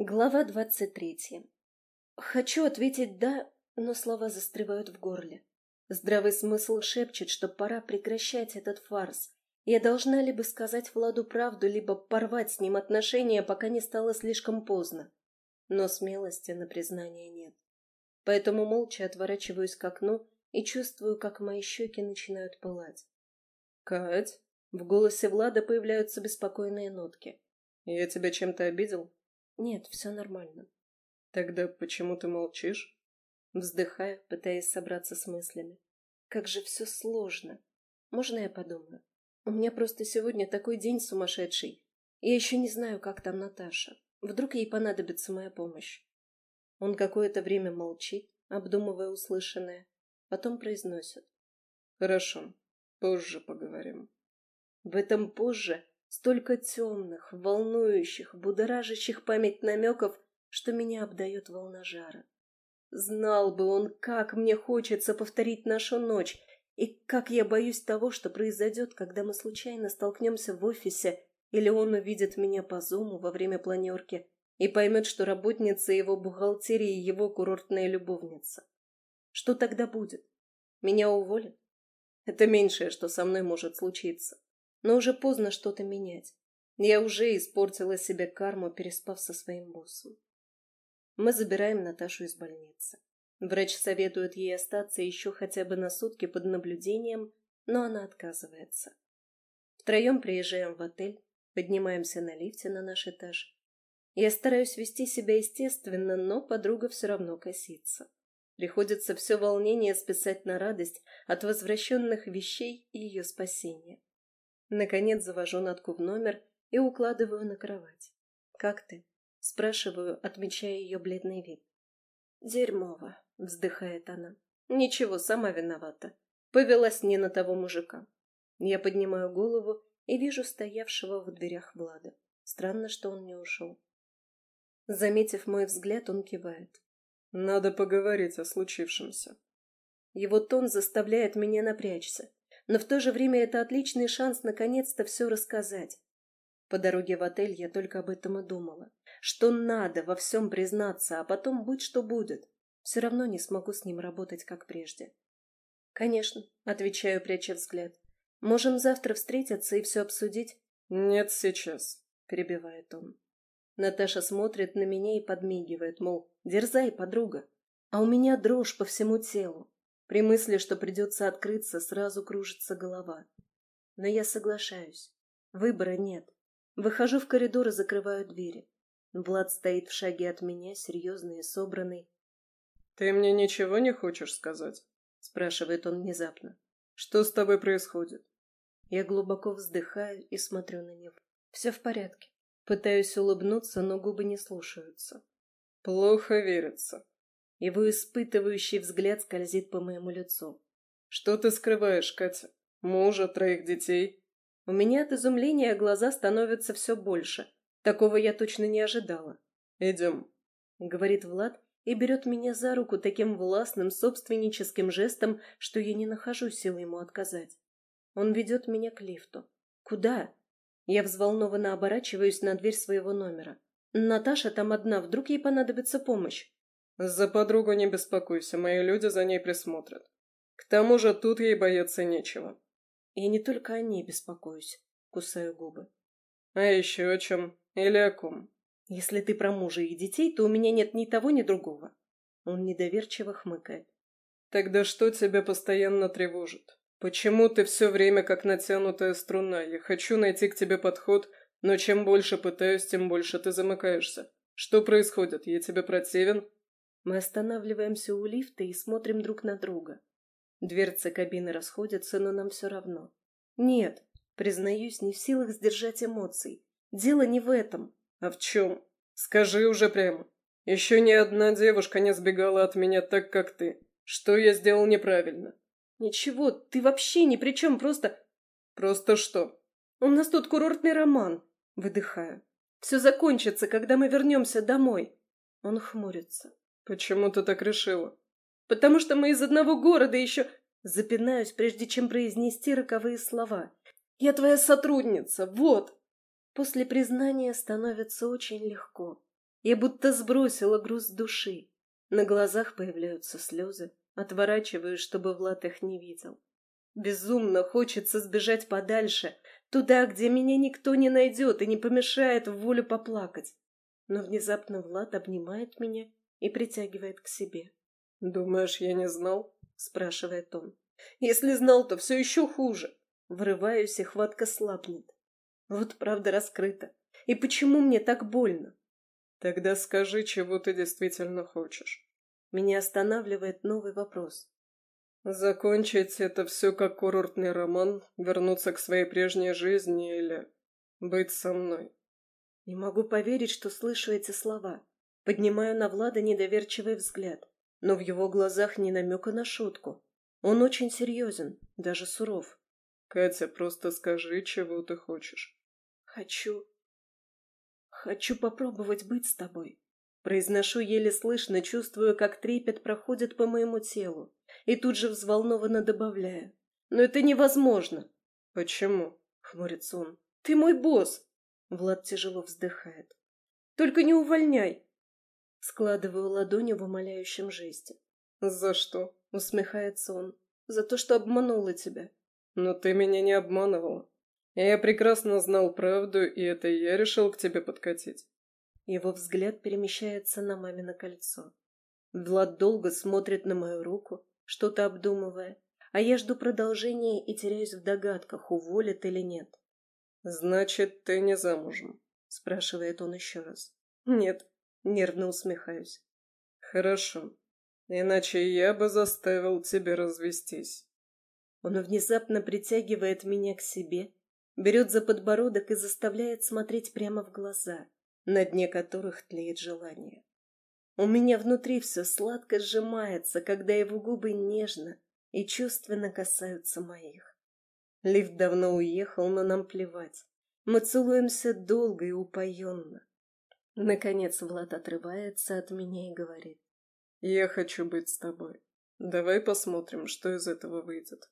Глава двадцать третья. Хочу ответить «да», но слова застревают в горле. Здравый смысл шепчет, что пора прекращать этот фарс. Я должна либо сказать Владу правду, либо порвать с ним отношения, пока не стало слишком поздно. Но смелости на признание нет. Поэтому молча отворачиваюсь к окну и чувствую, как мои щеки начинают пылать. «Кать?» В голосе Влада появляются беспокойные нотки. «Я тебя чем-то обидел?» Нет, все нормально. Тогда почему ты молчишь? Вздыхаю, пытаясь собраться с мыслями. Как же все сложно. Можно я подумаю? У меня просто сегодня такой день сумасшедший. Я еще не знаю, как там Наташа. Вдруг ей понадобится моя помощь. Он какое-то время молчит, обдумывая услышанное, потом произносит. Хорошо, позже поговорим. В этом позже Столько темных, волнующих, будоражащих память намеков, что меня обдает волна жара. Знал бы он, как мне хочется повторить нашу ночь, и как я боюсь того, что произойдет, когда мы случайно столкнемся в офисе, или он увидит меня по зуму во время планерки и поймет, что работница его бухгалтерии его курортная любовница. Что тогда будет? Меня уволят? Это меньшее, что со мной может случиться. Но уже поздно что-то менять. Я уже испортила себе карму, переспав со своим боссом. Мы забираем Наташу из больницы. Врач советует ей остаться еще хотя бы на сутки под наблюдением, но она отказывается. Втроем приезжаем в отель, поднимаемся на лифте на наш этаж. Я стараюсь вести себя естественно, но подруга все равно косится. Приходится все волнение списать на радость от возвращенных вещей и ее спасения. Наконец завожу Натку в номер и укладываю на кровать. «Как ты?» — спрашиваю, отмечая ее бледный вид. «Дерьмово», — вздыхает она. «Ничего, сама виновата. Повелась не на того мужика». Я поднимаю голову и вижу стоявшего в дверях Влада. Странно, что он не ушел. Заметив мой взгляд, он кивает. «Надо поговорить о случившемся». Его тон заставляет меня напрячься но в то же время это отличный шанс наконец-то все рассказать. По дороге в отель я только об этом и думала. Что надо во всем признаться, а потом будь что будет. Все равно не смогу с ним работать, как прежде. «Конечно», — отвечаю, пряча взгляд. «Можем завтра встретиться и все обсудить?» «Нет, сейчас», — перебивает он. Наташа смотрит на меня и подмигивает, мол, дерзай, подруга. А у меня дрожь по всему телу. При мысли, что придется открыться, сразу кружится голова. Но я соглашаюсь. Выбора нет. Выхожу в коридор и закрываю двери. Влад стоит в шаге от меня, серьезный и собранный. «Ты мне ничего не хочешь сказать?» — спрашивает он внезапно. «Что с тобой происходит?» Я глубоко вздыхаю и смотрю на него. Все в порядке. Пытаюсь улыбнуться, но губы не слушаются. «Плохо верится», его испытывающий взгляд скользит по моему лицу. «Что ты скрываешь, Катя? Мужа, троих детей?» У меня от изумления глаза становятся все больше. Такого я точно не ожидала. «Идем», — говорит Влад и берет меня за руку таким властным, собственническим жестом, что я не нахожу сил ему отказать. Он ведет меня к лифту. «Куда?» Я взволнованно оборачиваюсь на дверь своего номера. Наташа там одна, вдруг ей понадобится помощь. За подругу не беспокойся, мои люди за ней присмотрят. К тому же тут ей бояться нечего. Я не только о ней беспокоюсь, кусаю губы. А еще о чем? Или о ком? Если ты про мужа и детей, то у меня нет ни того, ни другого. Он недоверчиво хмыкает. Тогда что тебя постоянно тревожит? Почему ты все время как натянутая струна? Я хочу найти к тебе подход, но чем больше пытаюсь, тем больше ты замыкаешься. Что происходит? Я тебе противен? Мы останавливаемся у лифта и смотрим друг на друга. Дверцы кабины расходятся, но нам все равно. Нет, признаюсь, не в силах сдержать эмоций. Дело не в этом. А в чем? Скажи уже прямо. Еще ни одна девушка не сбегала от меня так, как ты. Что я сделал неправильно? Ничего, ты вообще ни при чем, просто... Просто что? У нас тут курортный роман. Выдыхаю. Все закончится, когда мы вернемся домой. Он хмурится. «Почему ты так решила?» «Потому что мы из одного города еще...» Запинаюсь, прежде чем произнести роковые слова. «Я твоя сотрудница, вот!» После признания становится очень легко. Я будто сбросила груз души. На глазах появляются слезы. Отворачиваюсь, чтобы Влад их не видел. Безумно хочется сбежать подальше, туда, где меня никто не найдет и не помешает в волю поплакать. Но внезапно Влад обнимает меня и притягивает к себе. «Думаешь, я не знал?» — спрашивает он. «Если знал, то все еще хуже». Врываюсь, и хватка слабнет. Вот правда раскрыта. И почему мне так больно? Тогда скажи, чего ты действительно хочешь. Меня останавливает новый вопрос. Закончить это все как курортный роман, вернуться к своей прежней жизни или быть со мной? Не могу поверить, что слышу эти слова. Поднимаю на Влада недоверчивый взгляд, но в его глазах ни намека на шутку. Он очень серьезен, даже суров. Катя, просто скажи, чего ты хочешь. Хочу... Хочу попробовать быть с тобой. Произношу еле слышно, чувствую, как трепет проходит по моему телу, и тут же взволнованно добавляю. Но это невозможно. Почему? Хмурится он. Ты мой босс. Влад тяжело вздыхает. Только не увольняй. Складываю ладони в умоляющем жесте. «За что?» — усмехается он. «За то, что обманула тебя». «Но ты меня не обманывала. Я прекрасно знал правду, и это я решил к тебе подкатить». Его взгляд перемещается на мамино кольцо. Влад долго смотрит на мою руку, что-то обдумывая, а я жду продолжения и теряюсь в догадках, уволят или нет. «Значит, ты не замужем?» — спрашивает он еще раз. «Нет», Нервно усмехаюсь. Хорошо. Иначе я бы заставил тебя развестись. Он внезапно притягивает меня к себе, берет за подбородок и заставляет смотреть прямо в глаза, на дне которых тлеет желание. У меня внутри все сладко сжимается, когда его губы нежно и чувственно касаются моих. Лифт давно уехал, но нам плевать. Мы целуемся долго и упоенно. Наконец Влад отрывается от меня и говорит. «Я хочу быть с тобой. Давай посмотрим, что из этого выйдет».